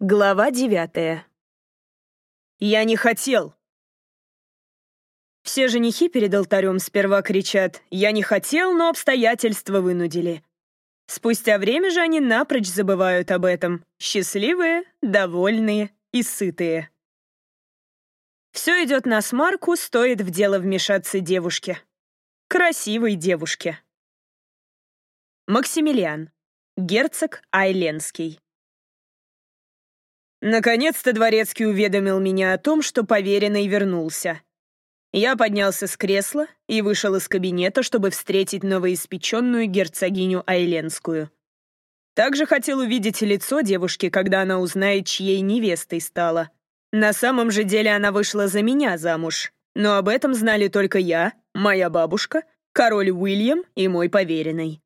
Глава девятая. «Я не хотел!» Все женихи перед алтарем сперва кричат «Я не хотел, но обстоятельства вынудили». Спустя время же они напрочь забывают об этом, счастливые, довольные и сытые. Все идет на смарку, стоит в дело вмешаться девушке. Красивой девушке. Максимилиан. Герцог Айленский. Наконец-то дворецкий уведомил меня о том, что поверенный вернулся. Я поднялся с кресла и вышел из кабинета, чтобы встретить новоиспеченную герцогиню Айленскую. Также хотел увидеть лицо девушки, когда она узнает, чьей невестой стала. На самом же деле она вышла за меня замуж, но об этом знали только я, моя бабушка, король Уильям и мой поверенный.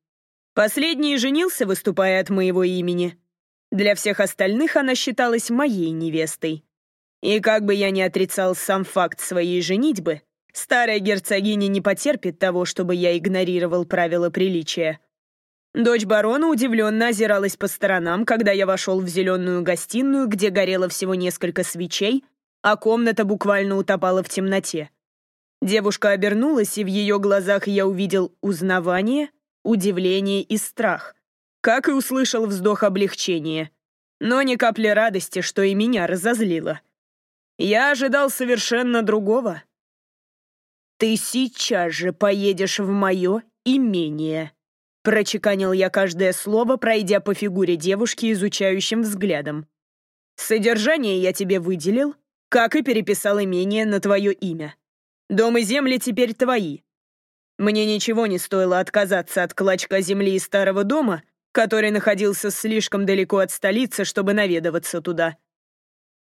Последний женился, выступая от моего имени — для всех остальных она считалась моей невестой. И как бы я ни отрицал сам факт своей женитьбы, старая герцогиня не потерпит того, чтобы я игнорировал правила приличия. Дочь барона удивленно озиралась по сторонам, когда я вошел в зеленую гостиную, где горело всего несколько свечей, а комната буквально утопала в темноте. Девушка обернулась, и в ее глазах я увидел узнавание, удивление и страх — как и услышал вздох облегчения, но ни капли радости, что и меня разозлило. Я ожидал совершенно другого. «Ты сейчас же поедешь в мое имение», — прочеканил я каждое слово, пройдя по фигуре девушки изучающим взглядом. «Содержание я тебе выделил, как и переписал имение на твое имя. Дом и земли теперь твои. Мне ничего не стоило отказаться от клочка земли и старого дома, который находился слишком далеко от столицы, чтобы наведываться туда.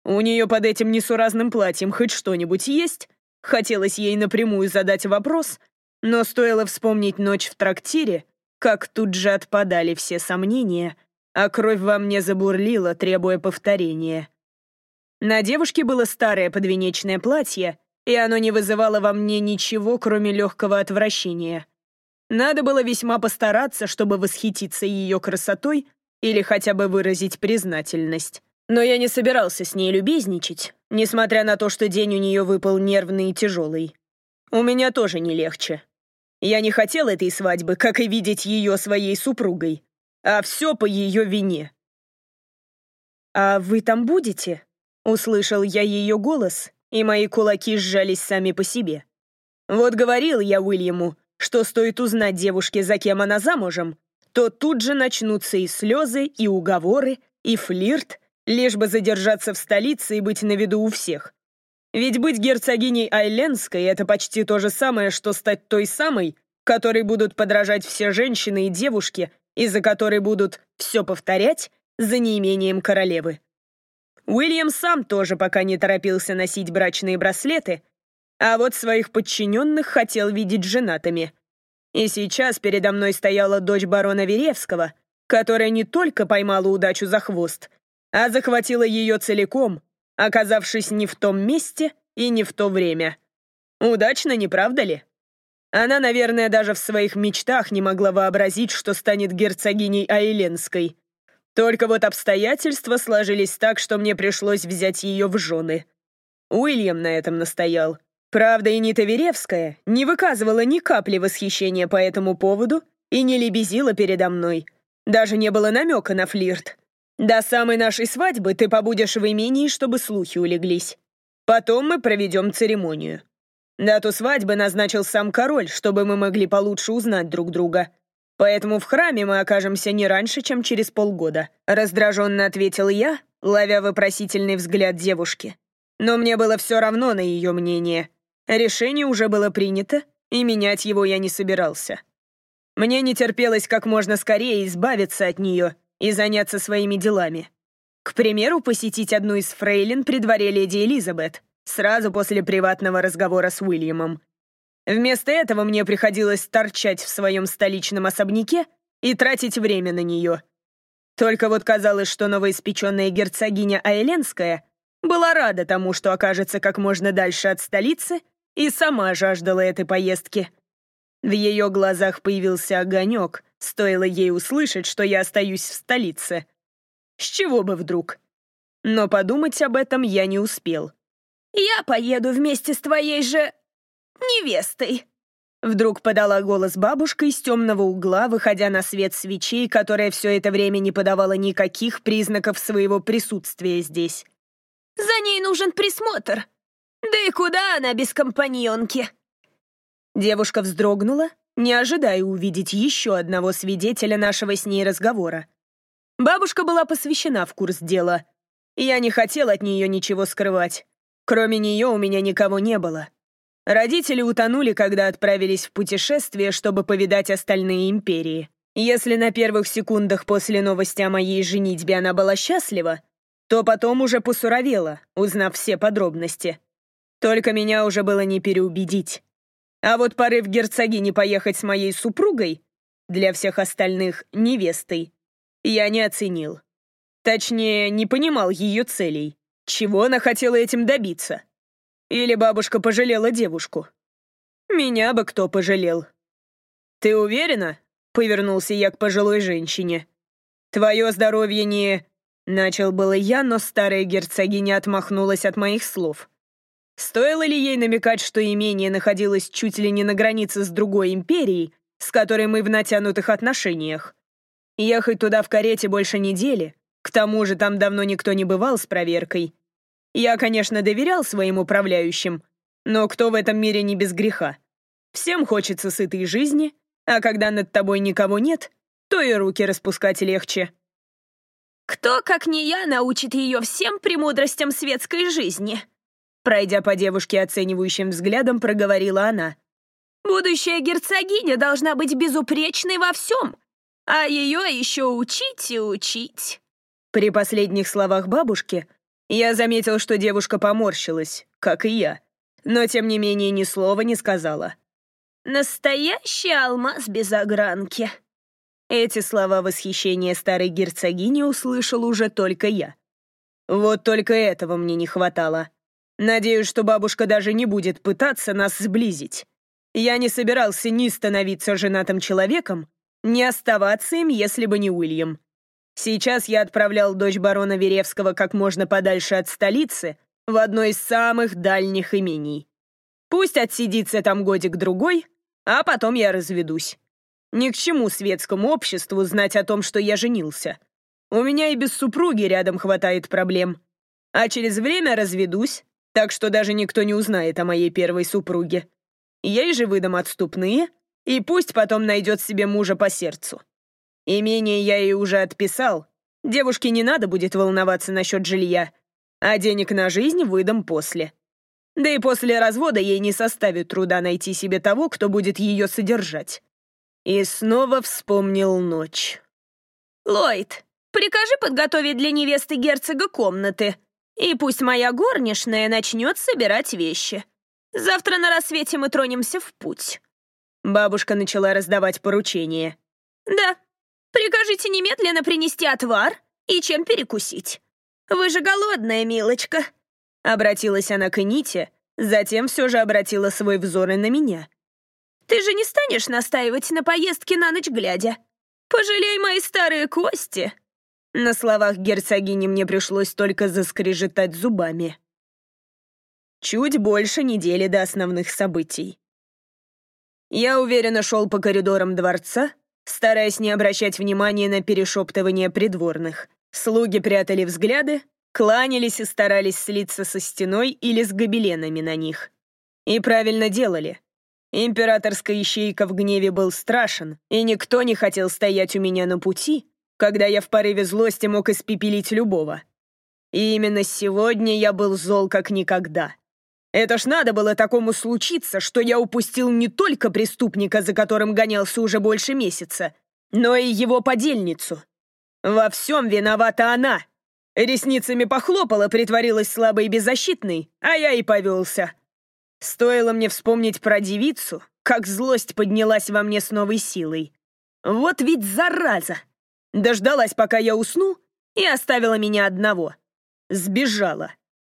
У нее под этим несуразным платьем хоть что-нибудь есть? Хотелось ей напрямую задать вопрос, но стоило вспомнить ночь в трактире, как тут же отпадали все сомнения, а кровь во мне забурлила, требуя повторения. На девушке было старое подвенечное платье, и оно не вызывало во мне ничего, кроме легкого отвращения — надо было весьма постараться, чтобы восхититься ее красотой или хотя бы выразить признательность. Но я не собирался с ней любезничать, несмотря на то, что день у нее выпал нервный и тяжелый. У меня тоже не легче. Я не хотел этой свадьбы, как и видеть ее своей супругой. А все по ее вине. «А вы там будете?» Услышал я ее голос, и мои кулаки сжались сами по себе. Вот говорил я Уильяму, что стоит узнать девушке, за кем она замужем, то тут же начнутся и слезы, и уговоры, и флирт, лишь бы задержаться в столице и быть на виду у всех. Ведь быть герцогиней Айленской — это почти то же самое, что стать той самой, которой будут подражать все женщины и девушки, и за которой будут все повторять за неимением королевы. Уильям сам тоже пока не торопился носить брачные браслеты, а вот своих подчиненных хотел видеть женатыми. И сейчас передо мной стояла дочь барона Веревского, которая не только поймала удачу за хвост, а захватила ее целиком, оказавшись не в том месте и не в то время. Удачно, не правда ли? Она, наверное, даже в своих мечтах не могла вообразить, что станет герцогиней Айленской. Только вот обстоятельства сложились так, что мне пришлось взять ее в жены. Уильям на этом настоял. Правда, Энита Веревская не выказывала ни капли восхищения по этому поводу и не лебезила передо мной. Даже не было намека на флирт. До самой нашей свадьбы ты побудешь в имении, чтобы слухи улеглись. Потом мы проведем церемонию. Дату свадьбы назначил сам король, чтобы мы могли получше узнать друг друга. Поэтому в храме мы окажемся не раньше, чем через полгода», — раздраженно ответил я, ловя вопросительный взгляд девушки. Но мне было все равно на ее мнение. Решение уже было принято, и менять его я не собирался. Мне не терпелось как можно скорее избавиться от нее и заняться своими делами. К примеру, посетить одну из фрейлин при дворе леди Элизабет, сразу после приватного разговора с Уильямом. Вместо этого мне приходилось торчать в своем столичном особняке и тратить время на нее. Только вот казалось, что новоиспеченная герцогиня Айленская была рада тому, что окажется как можно дальше от столицы и сама жаждала этой поездки. В ее глазах появился огонек, стоило ей услышать, что я остаюсь в столице. С чего бы вдруг? но подумать об этом я не успел. «Я поеду вместе с твоей же... невестой», Вдруг подала голос бабушка из темного угла, выходя на свет свечей, которая все это время не подавала никаких признаков своего присутствия здесь. «За ней нужен присмотр. Да и куда она без компаньонки?» Девушка вздрогнула, не ожидая увидеть еще одного свидетеля нашего с ней разговора. Бабушка была посвящена в курс дела. Я не хотел от нее ничего скрывать. Кроме нее у меня никого не было. Родители утонули, когда отправились в путешествие, чтобы повидать остальные империи. Если на первых секундах после новости о моей женитьбе она была счастлива, то потом уже посуровела, узнав все подробности. Только меня уже было не переубедить. А вот порыв герцогини поехать с моей супругой, для всех остальных невестой, я не оценил. Точнее, не понимал ее целей. Чего она хотела этим добиться? Или бабушка пожалела девушку? Меня бы кто пожалел. Ты уверена? Повернулся я к пожилой женщине. Твое здоровье не... Начал было я, но старая герцогиня отмахнулась от моих слов. Стоило ли ей намекать, что имение находилось чуть ли не на границе с другой империей, с которой мы в натянутых отношениях? Ехать туда в карете больше недели, к тому же там давно никто не бывал с проверкой. Я, конечно, доверял своим управляющим, но кто в этом мире не без греха? Всем хочется сытой жизни, а когда над тобой никого нет, то и руки распускать легче. «Кто, как не я, научит ее всем премудростям светской жизни?» Пройдя по девушке оценивающим взглядом, проговорила она. «Будущая герцогиня должна быть безупречной во всем, а ее еще учить и учить». При последних словах бабушки я заметил, что девушка поморщилась, как и я, но тем не менее ни слова не сказала. «Настоящий алмаз без огранки». Эти слова восхищения старой герцогини услышал уже только я. Вот только этого мне не хватало. Надеюсь, что бабушка даже не будет пытаться нас сблизить. Я не собирался ни становиться женатым человеком, ни оставаться им, если бы не Уильям. Сейчас я отправлял дочь барона Веревского как можно подальше от столицы, в одно из самых дальних имений. Пусть отсидится там годик-другой, а потом я разведусь. Ни к чему светскому обществу знать о том, что я женился. У меня и без супруги рядом хватает проблем. А через время разведусь, так что даже никто не узнает о моей первой супруге. Ей же выдам отступные, и пусть потом найдет себе мужа по сердцу. Имение я ей уже отписал. Девушке не надо будет волноваться насчет жилья, а денег на жизнь выдам после. Да и после развода ей не составит труда найти себе того, кто будет ее содержать. И снова вспомнил ночь. «Ллойд, прикажи подготовить для невесты герцога комнаты, и пусть моя горничная начнет собирать вещи. Завтра на рассвете мы тронемся в путь». Бабушка начала раздавать поручения. «Да, Прикажите немедленно принести отвар и чем перекусить. Вы же голодная, милочка!» Обратилась она к Ните, затем все же обратила свой взор и на меня. «Ты же не станешь настаивать на поездке на ночь глядя? Пожалей мои старые кости!» На словах герцогини мне пришлось только заскрежетать зубами. Чуть больше недели до основных событий. Я уверенно шел по коридорам дворца, стараясь не обращать внимания на перешептывание придворных. Слуги прятали взгляды, кланялись и старались слиться со стеной или с гобеленами на них. И правильно делали. Императорская ищейка в гневе был страшен, и никто не хотел стоять у меня на пути, когда я в порыве злости мог испепелить любого. И именно сегодня я был зол как никогда. Это ж надо было такому случиться, что я упустил не только преступника, за которым гонялся уже больше месяца, но и его подельницу. Во всем виновата она. Ресницами похлопала, притворилась слабой и беззащитной, а я и повелся. Стоило мне вспомнить про девицу, как злость поднялась во мне с новой силой. Вот ведь зараза! Дождалась, пока я усну, и оставила меня одного. Сбежала.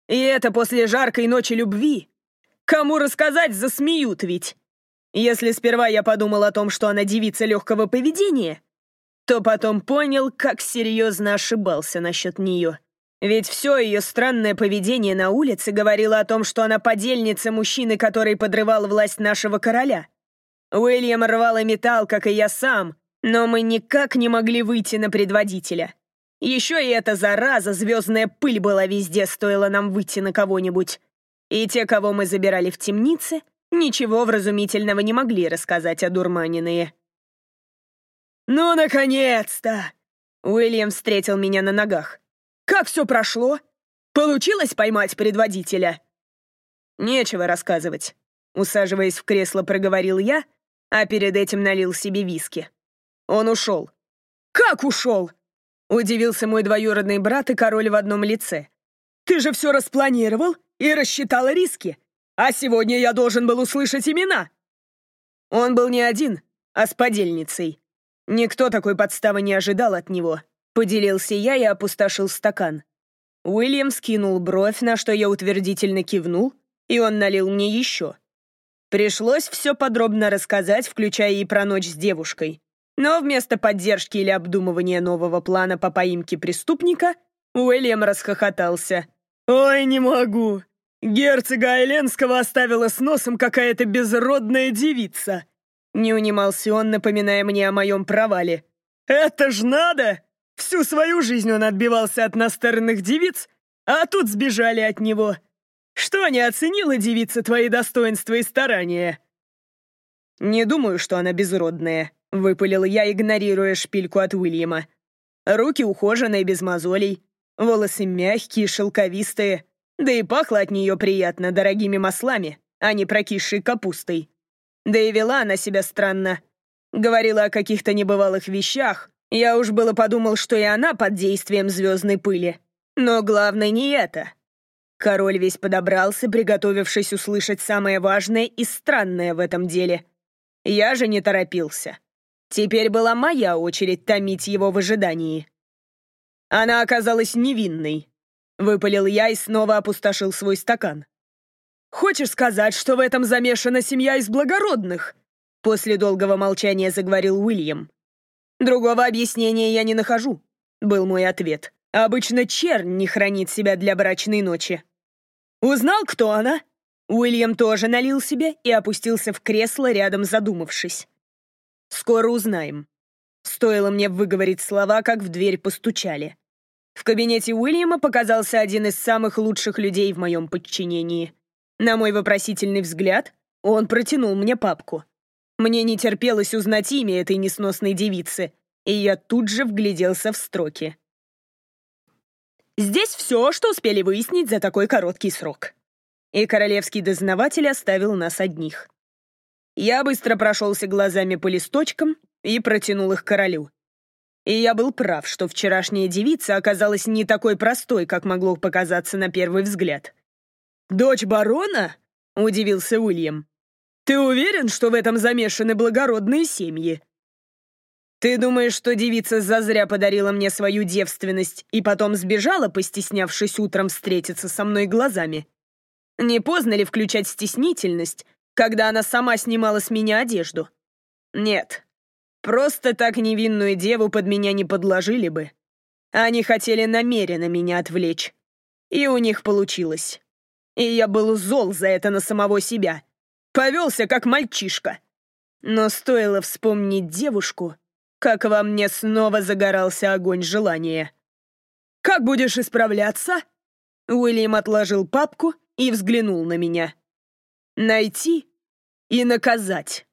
И это после жаркой ночи любви. Кому рассказать, засмеют ведь. Если сперва я подумал о том, что она девица легкого поведения, то потом понял, как серьезно ошибался насчет нее. Ведь все ее странное поведение на улице говорило о том, что она подельница мужчины, который подрывал власть нашего короля. Уильям рвал и металл, как и я сам, но мы никак не могли выйти на предводителя. Еще и эта зараза, звездная пыль была везде, стоило нам выйти на кого-нибудь. И те, кого мы забирали в темнице, ничего вразумительного не могли рассказать о дурманиные. «Ну, наконец-то!» Уильям встретил меня на ногах. «Как все прошло? Получилось поймать предводителя?» «Нечего рассказывать», — усаживаясь в кресло, проговорил я, а перед этим налил себе виски. Он ушел. «Как ушел?» — удивился мой двоюродный брат и король в одном лице. «Ты же все распланировал и рассчитал риски, а сегодня я должен был услышать имена». Он был не один, а с подельницей. Никто такой подставы не ожидал от него. Поделился я и опустошил стакан. Уильям скинул бровь, на что я утвердительно кивнул, и он налил мне еще. Пришлось все подробно рассказать, включая и про ночь с девушкой. Но вместо поддержки или обдумывания нового плана по поимке преступника, Уильям расхохотался. «Ой, не могу! Герцога Айленского оставила с носом какая-то безродная девица!» Не унимался он, напоминая мне о моем провале. «Это ж надо! Всю свою жизнь он отбивался от настырных девиц, а тут сбежали от него!» Что не оценила девица твои достоинства и старания?» «Не думаю, что она безродная», — выпалил я, игнорируя шпильку от Уильяма. «Руки ухоженные, без мозолей, волосы мягкие, шелковистые, да и пахло от нее приятно дорогими маслами, а не прокисшей капустой. Да и вела она себя странно. Говорила о каких-то небывалых вещах. Я уж было подумал, что и она под действием звездной пыли. Но главное не это. Король весь подобрался, приготовившись услышать самое важное и странное в этом деле. Я же не торопился. Теперь была моя очередь томить его в ожидании. Она оказалась невинной. Выпалил я и снова опустошил свой стакан. «Хочешь сказать, что в этом замешана семья из благородных?» После долгого молчания заговорил Уильям. «Другого объяснения я не нахожу», — был мой ответ. «Обычно чернь не хранит себя для брачной ночи. «Узнал, кто она?» Уильям тоже налил себе и опустился в кресло, рядом задумавшись. «Скоро узнаем». Стоило мне выговорить слова, как в дверь постучали. В кабинете Уильяма показался один из самых лучших людей в моем подчинении. На мой вопросительный взгляд, он протянул мне папку. Мне не терпелось узнать имя этой несносной девицы, и я тут же вгляделся в строки. Здесь все, что успели выяснить за такой короткий срок. И королевский дознаватель оставил нас одних. Я быстро прошелся глазами по листочкам и протянул их королю. И я был прав, что вчерашняя девица оказалась не такой простой, как могло показаться на первый взгляд. «Дочь барона?» — удивился Уильям. «Ты уверен, что в этом замешаны благородные семьи?» «Ты думаешь, что девица зазря подарила мне свою девственность и потом сбежала, постеснявшись утром встретиться со мной глазами? Не поздно ли включать стеснительность, когда она сама снимала с меня одежду? Нет, просто так невинную деву под меня не подложили бы. Они хотели намеренно меня отвлечь. И у них получилось. И я был зол за это на самого себя. Повелся, как мальчишка. Но стоило вспомнить девушку, как во мне снова загорался огонь желания. «Как будешь исправляться?» Уильям отложил папку и взглянул на меня. «Найти и наказать».